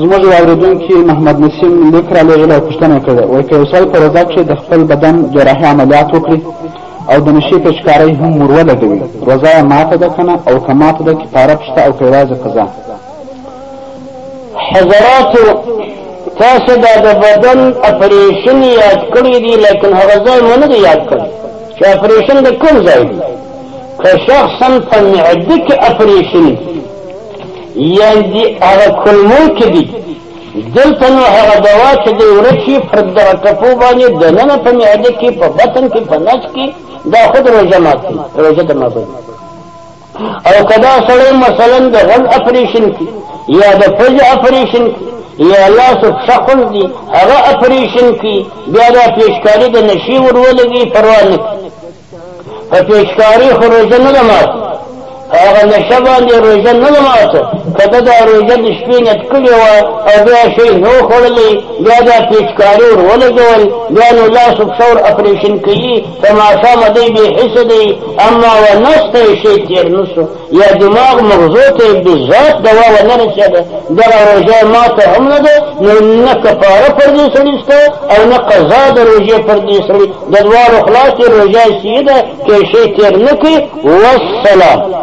زموږ یو اورېدونکي محمد نسیم لیک رالېږلی او پوښتنه یې کړې وایي که یو سړی په روژه کښې د خپل بدن جراحي عملیات وکړي او د نشې پېچکارۍ هم ور ولګوي روژه یې ماته ده که نه او که ماته ده کفاره پښته او که یوازې قضا حضراتو تاسو دا د بدن اپریشن یاد کړی دی لیکن هغه ځای مو نه دی یاد کړی چې اپریشن د کوم ځای دی که شخصا په معده کې اپریشن یعنی هغه کلمو کې دي دلته نو هغه دوا چې دی ورشي پر دغه ټپو باندې دننه په معده کې په بطن کې په نس کې دا خود روژه ماتي روژه ته ماتي او کدا سړی مثلا د غل اپریشن کې یا د فج اپریشن کې یا الله سب شخص دی هغه اپریشن کې بیا دا پیشکاری د نشي ورولږي پروا نه په پیچکاري خو روژه نه ده ماته په هغه نشه باندې روژه نه ده ماته که ده دا روژه د شپې نیت کړې وه او بیا شی نه وخوړلی بیا دا پیچکاري ور ولګول بیا نو لاس و پښه ور اپریشن کوي تر ماښامه دی بې حسه دی اما ونسته یې شی تېر نه شو یا دماغ مغزو ته بذات دوا ونه رسېده دغه روژه ماته هم نه ده نو نه کفاره پر دې سړي شته او نه قضا د روژې پر دې سړي د دواړو خلاصې روژه سیه ده که شی تېر نه کړي والسلام